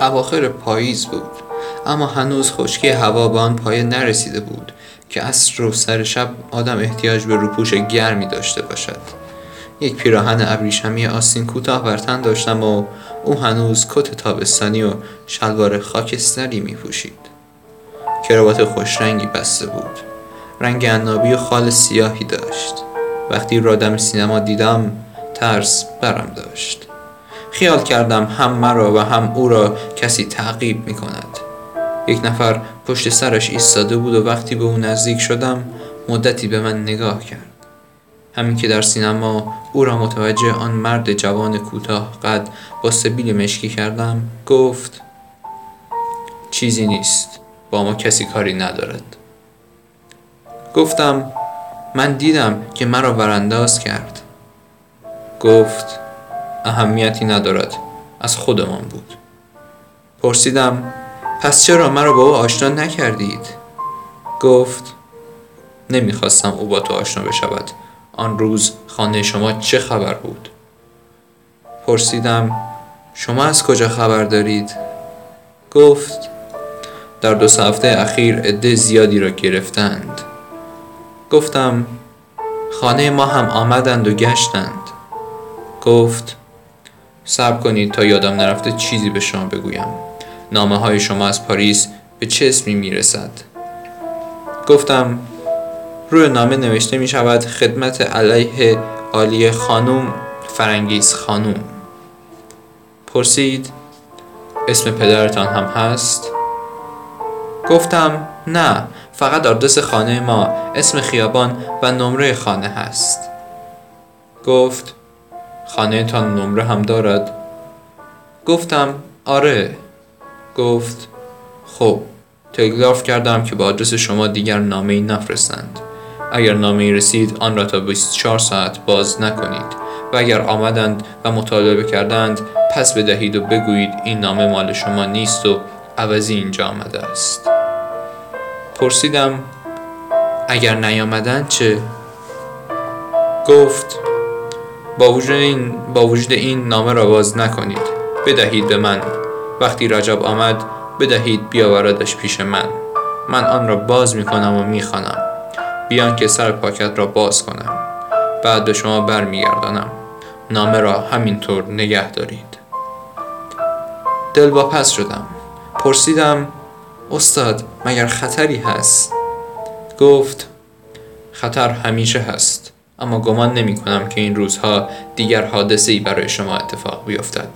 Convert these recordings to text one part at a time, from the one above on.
اواخر پاییز بود. اما هنوز خشکی هوا به آن پایه نرسیده بود که عصر و سر شب آدم احتیاج به روپوش گرمی داشته باشد. یک پیراهن ابریشمی آستین کوتاه بر تن داشتم و او هنوز کت تابستانی و شلوار خاکستری می پوشید کراوات خوش رنگی بسته بود. رنگ عنابی و خال سیاهی داشت. وقتی را دم سینما دیدم ترس برم داشت. خیال کردم هم مرا و هم او را کسی تعقیب می کند یک نفر پشت سرش ایستاده بود و وقتی به او نزدیک شدم مدتی به من نگاه کرد. همین که در سینما او را متوجه آن مرد جوان کوتاه قد با سبیل مشکی کردم گفت چیزی نیست با ما کسی کاری ندارد. گفتم من دیدم که مرا ورانداز کرد. گفت اهمیتی ندارد. از خودمان بود. پرسیدم پس چرا مرا با او آشنا نکردید؟ گفت نمی‌خواستم او با تو آشنا بشود. آن روز خانه شما چه خبر بود؟ پرسیدم شما از کجا خبر دارید؟ گفت در دو هفته اخیر عده زیادی را گرفتند. گفتم خانه ما هم آمدند و گشتند. گفت صبر کنید تا یادم نرفته چیزی به شما بگویم. نامه های شما از پاریس به چه اسمی می رسد گفتم روی نامه نوشته می شود خدمت علیه عالی خانوم فرنگیز خانوم پرسید اسم پدرتان هم هست؟ گفتم نه فقط آدرس خانه ما اسم خیابان و نمره خانه هست. گفت خانه تان نمره هم دارد؟ گفتم آره. گفت خب. تلگراف کردم که با آدرس شما دیگر نامه ای نفرستند. اگر نامه ای رسید آن را تا 24 ساعت باز نکنید. و اگر آمدند و مطالبه کردند پس بدهید و بگویید این نامه مال شما نیست و عوضی اینجا آمده است. پرسیدم اگر نیامدن چه؟ گفت با وجود این, با وجود این نامه را باز نکنید. بدهید به من. وقتی رجب آمد بدهید بیاوردش پیش من. من آن را باز می کنم و می خانم بیان که سر پاکت را باز کنم. بعد به شما برمیگردانم. نامه را همینطور نگه دارید. دل با پس شدم. پرسیدم استاد مگر خطری هست؟ گفت خطر همیشه هست. اما گمان نمی کنم که این روزها دیگر حادثه ای برای شما اتفاق بیفتد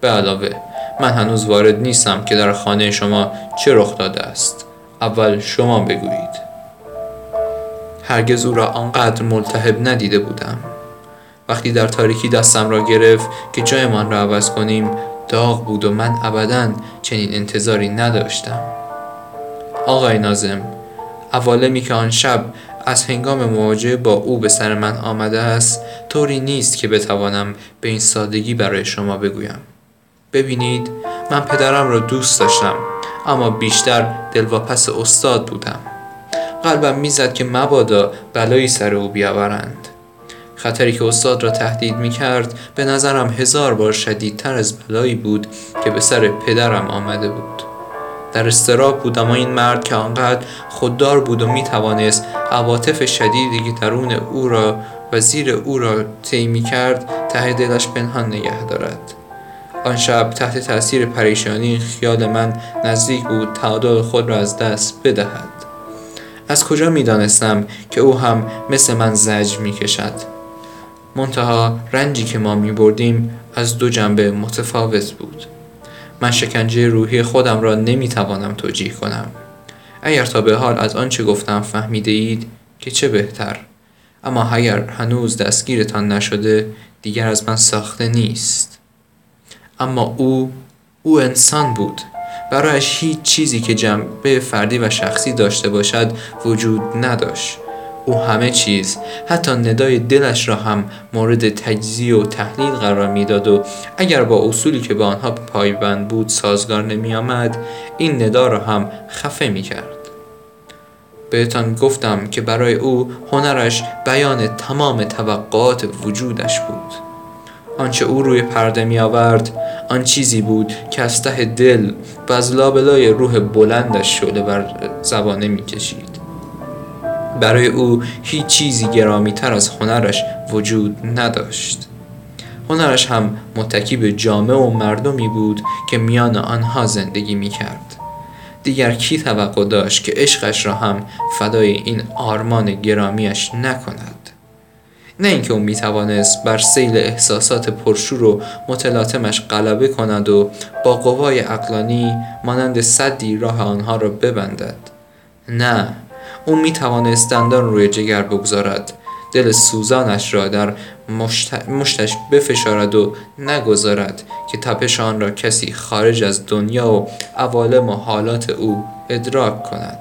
به علاوه من هنوز وارد نیستم که در خانه شما چه رخ داده است. اول شما بگویید. هرگز او را آنقدر ملتهب ندیده بودم. وقتی در تاریکی دستم را گرفت که جایمان را عوض کنیم داغ بود و من ابدا چنین انتظاری نداشتم. آقای نازم عوالمی که آن شب از هنگام مواجهه با او به سر من آمده است. طوری نیست که بتوانم به این سادگی برای شما بگویم. ببینید من پدرم را دوست داشتم اما بیشتر دلواپس استاد بودم. قلبم می‌زد که مبادا بلایی سر او بیاورند. خطری که استاد را تهدید می کرد به نظرم هزار بار شدیدتر از بلایی بود که به سر پدرم آمده بود. در استراب بودم و این مرد که آنقدر خوددار بود و می توانست عواطف شدیدی که درون او را و زیر او را طی کرد ته دلش پنهان نگه دارد. آن شب تحت تاثیر پریشانی خیال من نزدیک بود تعادل خود را از دست بدهد. از کجا می دانستم که او هم مثل من زجر می کشد منتها رنجی که ما می بردیم از دو جنبه متفاوت بود. من شکنجه روحی خودم را نمی توانم توجیه کنم. اگر تا به حال از آنچه گفتم فهمیده اید که چه بهتر. اما اگر هنوز دستگیرتان نشده دیگر از من ساخته نیست. اما او او انسان بود. برایش هیچ چیزی که جنبه فردی و شخصی داشته باشد وجود نداشت. او همه چیز. حتی ندای دلش را هم مورد تجزیه و تحلیل قرار می‌داد و اگر با اصولی که به آنها پایبند بود سازگار نمی آمد این ندا را هم خفه می کرد بهتان گفتم که برای او هنرش بیان تمام توقعات وجودش بود. آنچه او روی پرده می آورد آن چیزی بود که از ته دل و از لابلای روح بلندش شعله بر زبانه می‌کشید. برای او هیچ چیزی گرامی تر از هنرش وجود نداشت. هنرش هم متکی به جامعه و مردمی بود که میان آنها زندگی می کرد. دیگر کی توقع داشت که عشقش را هم فدای این آرمان گرامیش نکند؟ نه اینکه او می‌توانست بر سیل احساسات پرشور و متلاطمش غلبه کند و با قوای اقلانی مانند صدی راه آنها را ببندد. نه او می‌توانست دندان روی جگر بگذارد. دل سوزانش را در مشتش بفشارد و نگذارد که تپش آن را کسی خارج از دنیا و عوالم و حالات او ادراک کند.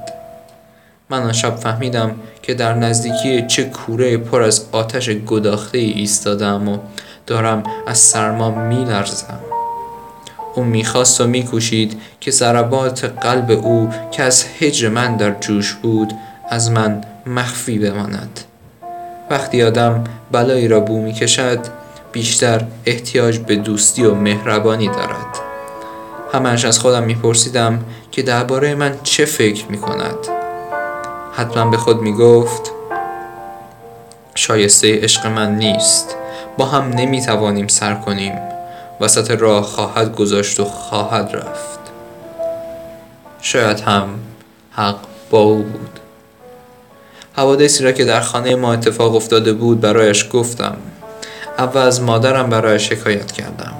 من آن شب فهمیدم که در نزدیکی چه کوره پر از آتش گداخته ای ایستادم و دارم از سرما میلرزم. او می‌خواست و میکوشید که ضربات قلب او که از هجر من در جوش بود از من مخفی بماند. وقتی آدم بلایی را بو می کشد بیشتر احتیاج به دوستی و مهربانی دارد. همش از خودم میپرسیدم که درباره من چه فکر می کند حتما به خود می گفت شایسته عشق من نیست. با هم نمی توانیم سر کنیم. وسط راه خواهد گذاشت و خواهد رفت. شاید هم حق با او بود. حوادثی را که در خانه ما اتفاق افتاده بود برایش گفتم. اول از مادرم برایش شکایت کردم.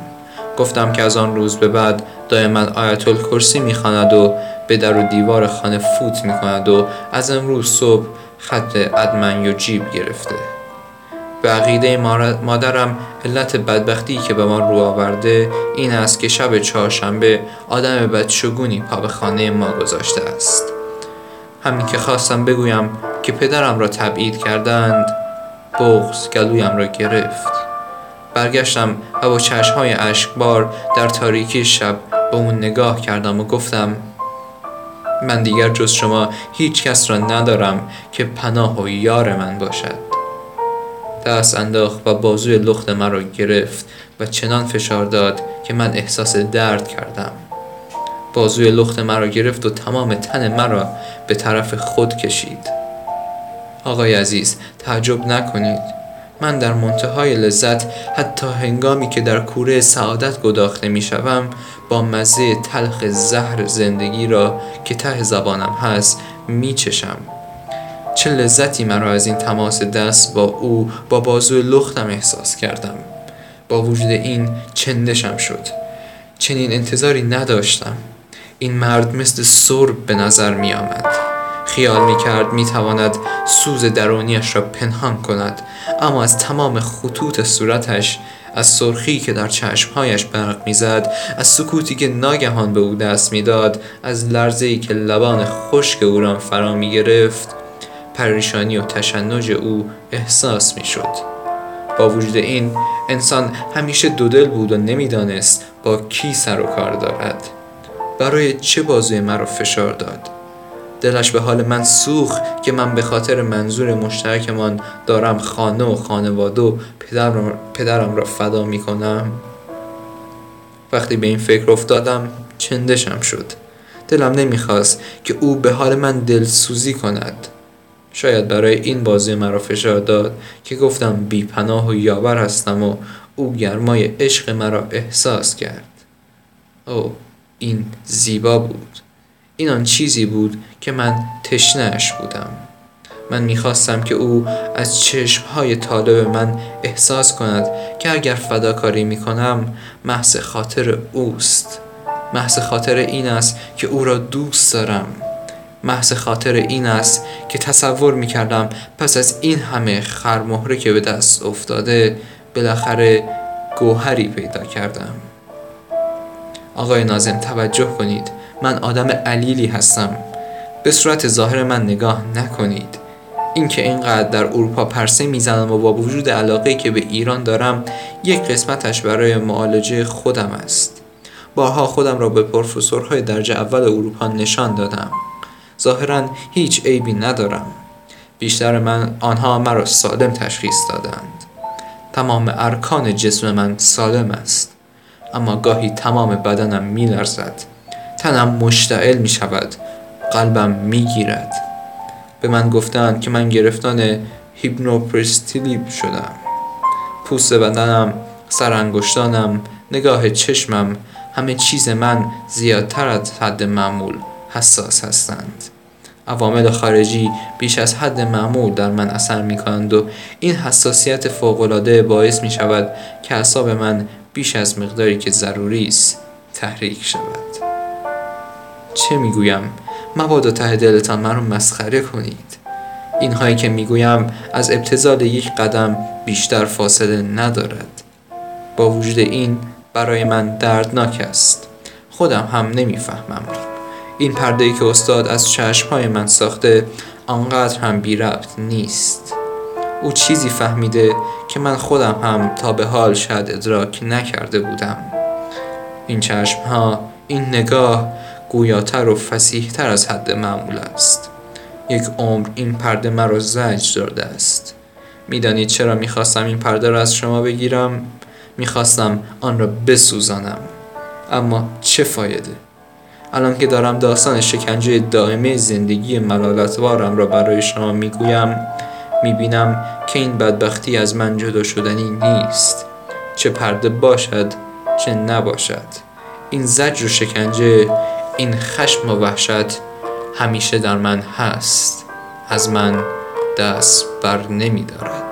گفتم که از آن روز به بعد دائما آیت الکرسی می‌خواند و به در و دیوار خانه فوت می‌کند و از امروز صبح خط ادمن و جیب گرفته. به عقیده مادرم علت بدبختی که به ما رو آورده این است که شب چهارشنبه آدم بدشگونی پا به خانه ما گذاشته است. همین که خواستم بگویم که پدرم را تبعید کردند بغز گلویم را گرفت. برگشتم و با چشمهای اشکبار در تاریکی شب به اون نگاه کردم و گفتم من دیگر جز شما هیچ کس را ندارم که پناه و یار من باشد. دست انداخت و بازوی لخت مرا گرفت و چنان فشار داد که من احساس درد کردم. بازوی لخت مرا گرفت و تمام تن مرا به طرف خود کشید. آقای عزیز تعجب نکنید. من در منتهای لذت حتی هنگامی که در کوره سعادت گداخته می شوم با مزه تلخ زهر زندگی را که ته زبانم هست می چشم. چه لذتی مرا از این تماس دست با او با بازو لختم احساس کردم. با وجود این چندشم شد. چنین انتظاری نداشتم. این مرد مثل سرب به نظر می آمد خیال می کرد می تواند سوز درونیش را پنهان کند اما از تمام خطوط صورتش از سرخی که در چشمهایش برق می‌زد از سکوتی که ناگهان به او دست می‌داد از لرزه که لبان خشک او را فرا می گرفت پریشانی و تشنج او احساس می شد با وجود این انسان همیشه دودل بود و نمی‌دانست با کی سر و کار دارد. برای چه بازوی مرا فشار داد؟ دلش به حال من سوخ که من به خاطر منظور مشترکمان دارم خانه و خانواده و پدرم, پدرم را فدا می کنم. وقتی به این فکر افتادم چندشم شد. دلم نمی‌خواست که او به حال من دلسوزی کند. شاید برای این بازی مرا فشار داد که گفتم بی پناه و یاور هستم و او گرمای عشق مرا احساس کرد. او این زیبا بود. این آن چیزی بود که من تشنهش بودم. من می‌خواستم که او از چشمهای طالب من احساس کند که اگر فداکاری می‌کنم محض خاطر اوست. محض خاطر این است که او را دوست دارم. محض خاطر این است که تصور می‌کردم پس از این همه خرمهره که به دست افتاده بالاخره گوهری پیدا کردم. آقای نازم توجه کنید. من آدم علیلی هستم. به صورت ظاهر من نگاه نکنید. اینکه اینقدر در اروپا پرسه می‌زنم و با وجود علاقه که به ایران دارم یک قسمتش برای معالجه خودم است. بارها خودم را به پروفسورهای درجه اول اروپا نشان دادم. ظاهرا هیچ عیبی ندارم. بیشتر من آنها مرا سالم تشخیص دادند. تمام ارکان جسم من سالم است. اما گاهی تمام بدنم می لرزد تنم مشتعل می شود قلبم می گیرد به من گفتند که من گرفتان هیپنوپرستیلیب شدم. پوست بدنم سرانگشتانم نگاه چشمم همه چیز من زیادتر از حد معمول حساس هستند. عوامل خارجی بیش از حد معمول در من اثر می کنند و این حساسیت فوقالعاده باعث می شود که اعصاب من بیش از مقداری که ضروری است تحریک شود. چه می‌گویم؟ مبادا ته دلتان من رو مسخره کنید. اینهایی که می‌گویم از ابتزال یک قدم بیشتر فاصله ندارد. با وجود این برای من دردناک است. خودم هم نمی‌فهمم. این پرده که استاد از چشمهای من ساخته آنقدر هم بی ربط نیست. او چیزی فهمیده که من خودم هم تا به حال شاید ادراک نکرده بودم. این چشم ها این نگاه گویاتر و فسیحتر از حد معمول است. یک عمر این پرده مرا زجر داده است. می‌دانید چرا می‌خواستم این پرده را از شما بگیرم؟ می‌خواستم آن را بسوزانم. اما چه فایده؟ الان که دارم داستان شکنجه دائمه زندگی ملالتوارم را برای شما می‌گویم می‌بینم که این بدبختی از من جدا شدنی نیست. چه پرده باشد چه نباشد. این زجر و شکنجه این خشم و وحشت همیشه در من هست. از من دست بر نمی دارد